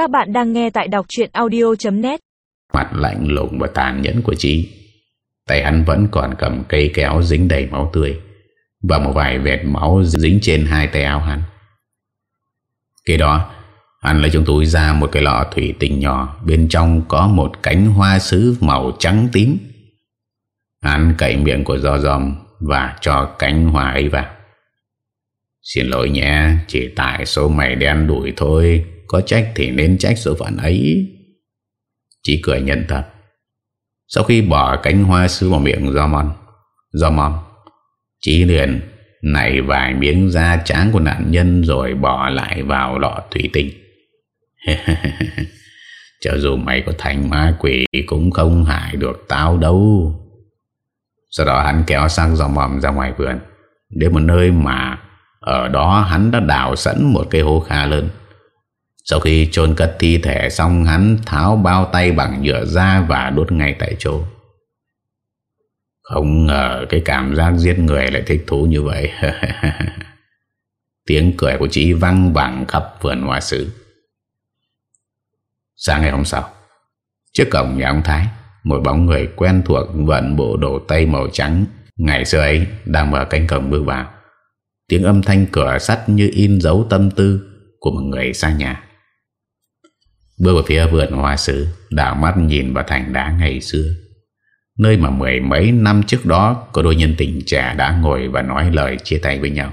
Các bạn đang nghe tại đọc chuyện audio.net Mặt lạnh lùng và tàn nhẫn của chị. Tay hắn vẫn còn cầm cây kéo dính đầy máu tươi Và một vài vệt máu dính trên hai tay áo hắn. Kế đó, Hắn lấy trong túi ra một cái lọ thủy tinh nhỏ, Bên trong có một cánh hoa sứ màu trắng tím. Hắn cậy miệng của do dòm Và cho cánh hoa ấy vào. Xin lỗi nhé, Chỉ tại số mày đen đuổi thôi. Có trách thì nên trách sự phận ấy. Chỉ cười nhận thật. Sau khi bỏ cánh hoa sứ vào miệng do mòn Do mòn chỉ liền nảy vài miếng da tráng của nạn nhân Rồi bỏ lại vào lọ thủy tinh. Cho dù mày có thành ma quỷ Cũng không hại được tao đâu. Sau đó hắn kéo sang dòng mòm ra ngoài vườn. Đến một nơi mà Ở đó hắn đã đào sẵn một cây hố khá lớn. Sau khi chôn cất thi thể xong, Hắn tháo bao tay bằng nhựa ra Và đốt ngay tại chỗ. Không ngờ Cái cảm giác giết người lại thích thú như vậy. Tiếng cười của chị văng vẳng khắp vườn hoa sứ. Sáng ngày hôm sau, Trước cổng nhà ông Thái, Một bóng người quen thuộc vận bộ đồ tây màu trắng, Ngày xưa ấy đang mở cánh cổng bước vào. Tiếng âm thanh cửa sắt như in dấu tâm tư Của một người xa nhà. Bước vào phía vườn hoa sứ, Đảo mắt nhìn vào thành đá ngày xưa. Nơi mà mười mấy năm trước đó, Có đôi nhân tình trẻ đã ngồi và nói lời chia tay với nhau.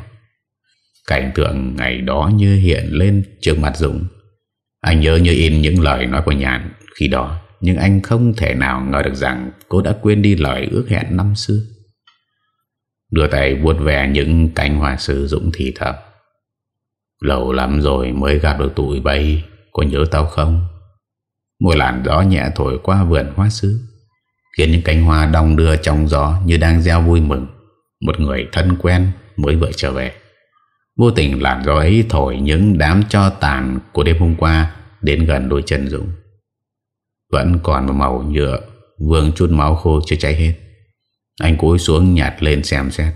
Cảnh tượng ngày đó như hiện lên trước mặt Dũng. Anh nhớ như in những lời nói của Nhàn khi đó, Nhưng anh không thể nào ngờ được rằng Cô đã quên đi lời ước hẹn năm xưa. Đưa tay vuốt về những cánh hoa sứ dũng thì thầm. Lâu lắm rồi mới gặp được tụi bay cô nhớ tao không Một làn gió nhẹ thổi qua vườn hoa sứ Khiến những cánh hoa đong đưa trong gió Như đang gieo vui mừng Một người thân quen mới vừa trở về Vô tình làn gió ấy thổi những đám cho tàn của đêm hôm qua đến gần đôi chân Dũng. Vẫn còn một màu nhựa, vương chút máu khô chưa cháy hết. Anh cúi xuống nhặt lên xem xét.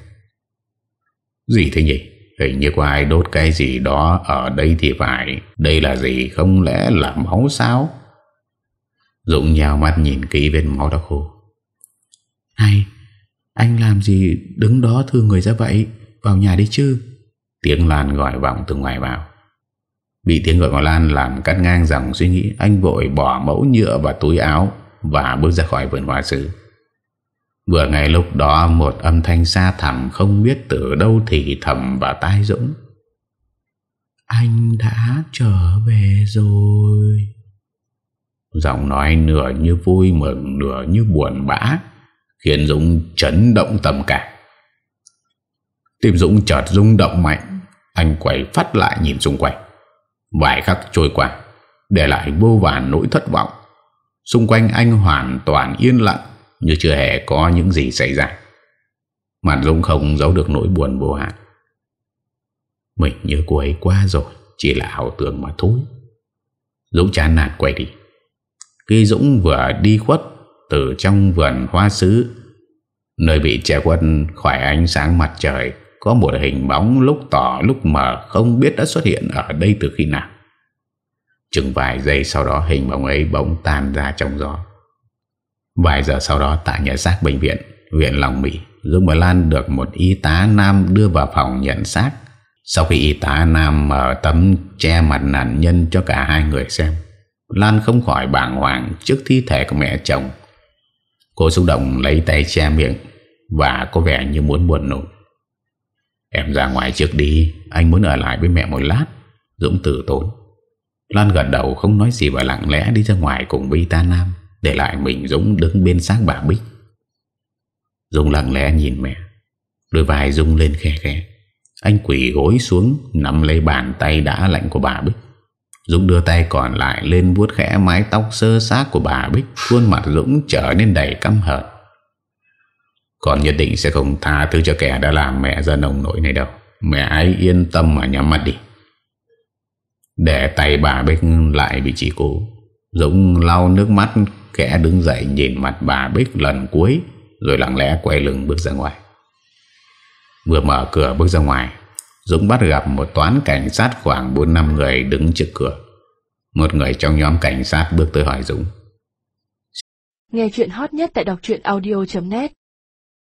Gì thế nhỉ? Hình như có ai đốt cái gì đó ở đây thì phải. Đây là gì? Không lẽ là máu sao? Dũng nhào mắt nhìn kỹ bên máu đã khô. Này, anh làm gì đứng đó thương người ra vậy? Vào nhà đi chứ? Tiếng Lan gọi vọng từ ngoài vào Bị tiếng gọi của Lan làm cắt ngang dòng suy nghĩ Anh vội bỏ mẫu nhựa vào túi áo Và bước ra khỏi vườn hoa sứ Vừa ngày lúc đó Một âm thanh xa thẳm Không biết từ đâu thì thầm và tai Dũng. Anh đã trở về rồi. Giọng nói nửa như vui mừng, Nửa như buồn bã, Khiến Dũng chấn động tầm cả. Tim Dũng chợt rung động mạnh, anh quay phát lại nhìn xung quanh. Vài khắc trôi qua, Để lại vô vàn nỗi thất vọng. Xung quanh anh hoàn toàn yên lặng như chưa hề có những gì xảy ra. Mặt Dũng không giấu được nỗi buồn vô hạn. Mình nhớ cô ấy quá rồi, Chỉ là ảo tưởng mà thôi. Dũng chán nản quay đi. Khi Dũng vừa đi khuất Từ trong vườn hoa sứ, Nơi bị che quân khỏi ánh sáng mặt trời, có một hình bóng lúc tỏ lúc mờ Không biết đã xuất hiện ở đây từ khi nào. Chừng vài giây sau đó Hình bóng ấy bỗng tan ra trong gió. Vài giờ sau đó, Tại nhà xác bệnh viện, Huyện Lòng Mỹ Dung và Lan được một y tá nam đưa vào phòng nhận xác. Sau khi y tá nam mở tấm che mặt nạn nhân cho cả hai người xem, Lan không khỏi bàng hoàng trước thi thể của mẹ chồng. Cô xúc động lấy tay che miệng Và có vẻ như muốn buồn nụ Em ra ngoài trước đi, Anh muốn ở lại với mẹ một lát, Dũng tử tốn. Lan gật đầu không nói gì và lặng lẽ đi ra ngoài cùng với ta Nam. Để lại mình Dũng đứng bên xác bà Bích. Dũng lặng lẽ nhìn mẹ, Đôi vai Dũng lên khe khe Anh quỷ gối xuống, Nắm lấy bàn tay đã lạnh của bà Bích. Dũng đưa tay còn lại lên vuốt khẽ mái tóc sơ xác của bà Bích, Khuôn mặt Dũng trở nên đầy căm hận. Con nhất định sẽ không tha thứ cho kẻ đã làm mẹ ra nồng nỗi này đâu. Mẹ ấy yên tâm mà nhắm mắt đi. Để tay bà Bích lại bị chỉ cố Dũng lau nước mắt Kẻ đứng dậy nhìn mặt bà Bích lần cuối, Rồi lặng lẽ quay lưng bước ra ngoài. Vừa mở cửa bước ra ngoài, Dũng bắt gặp một toán cảnh sát khoảng 4 năm người đứng trước cửa. Một người trong nhóm cảnh sát bước tới hỏi Dũng. Nghe chuyện hot nhất tại đọc audio.net